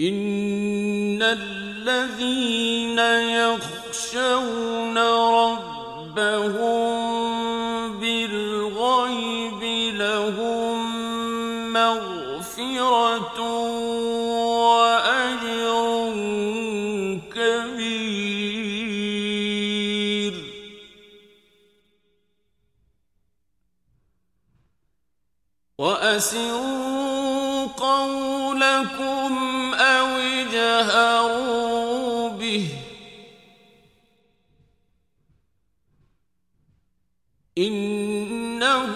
إن الذين يخشون ربهم بالغيب لهم مغفرة وأجر كبير. وأسروا قولكم إنه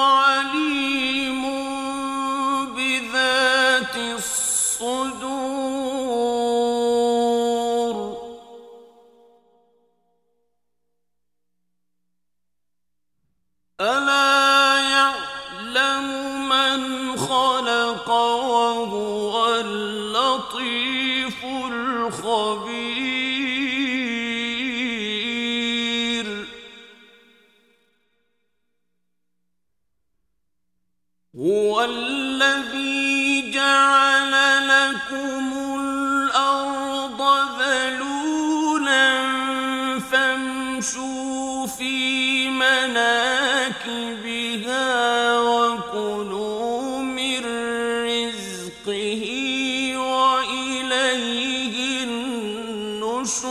عليم بذات الصدور. ألا يعلم من خلق وهو اللطيف الخبير. هو الذي جعل لكم الأرض ذلولا فامشوا في مناكبها وكلوا من رزقه وإليه النشور.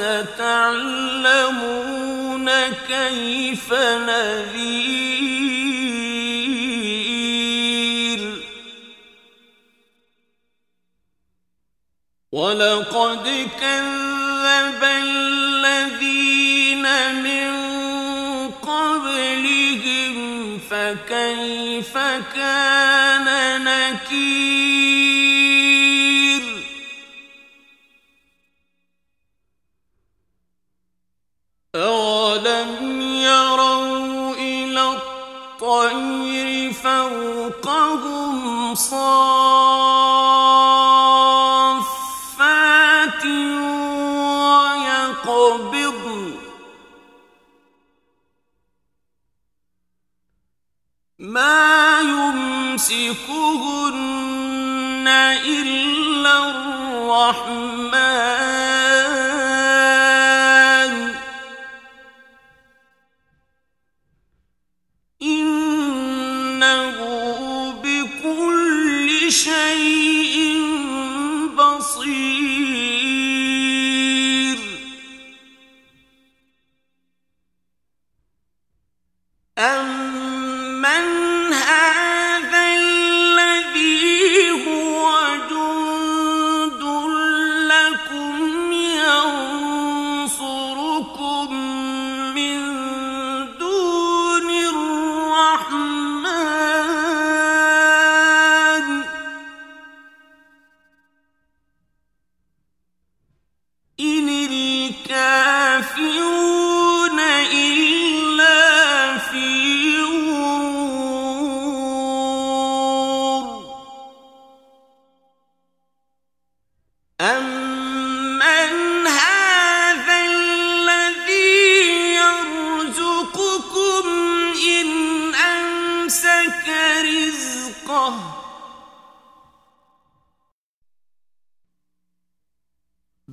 فستعلمون كيف نذير. ولقد كذب الذين من قبلهم فكيف كان نكير؟ الطير فوقهم صافات ويقبضن ما يمسكهن إلا الرحمن. أم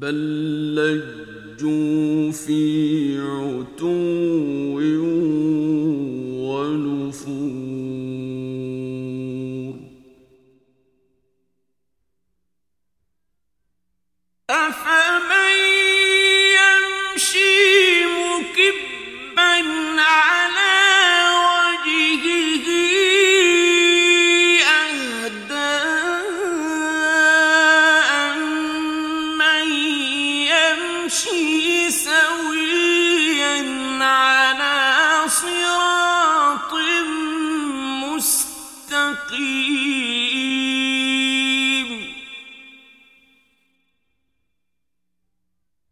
بل لجوا في عتو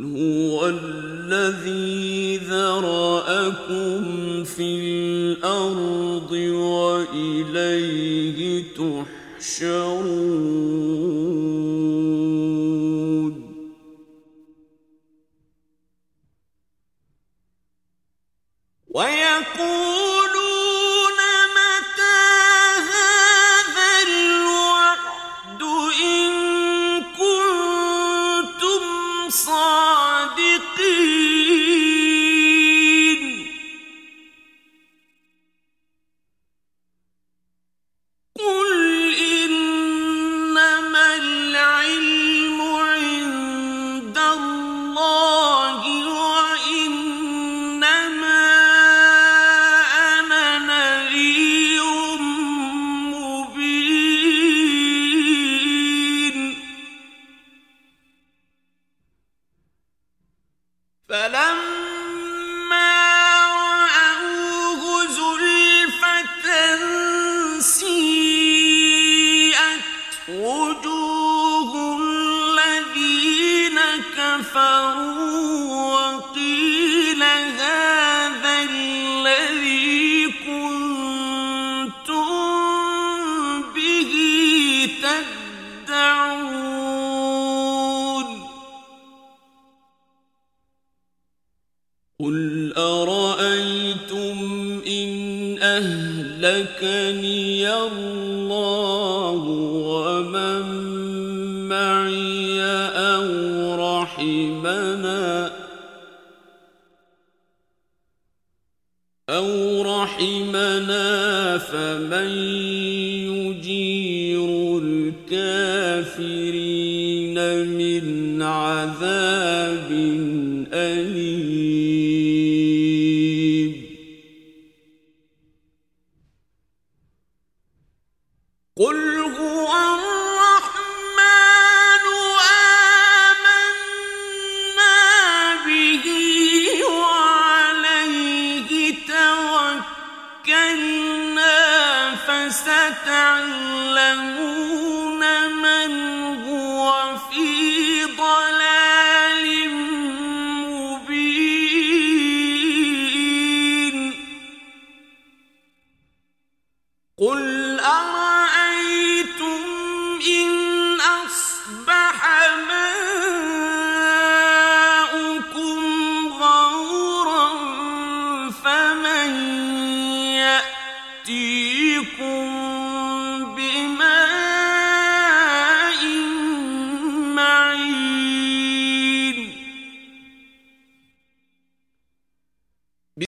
هو الذي ذرأكم في الأرض وإليه تحشرون. ويقول أهلكني الله ومن معي أو رحمنا أو رحمنا فمن يجير الكافرين من عذاب أليم. يَأْتِي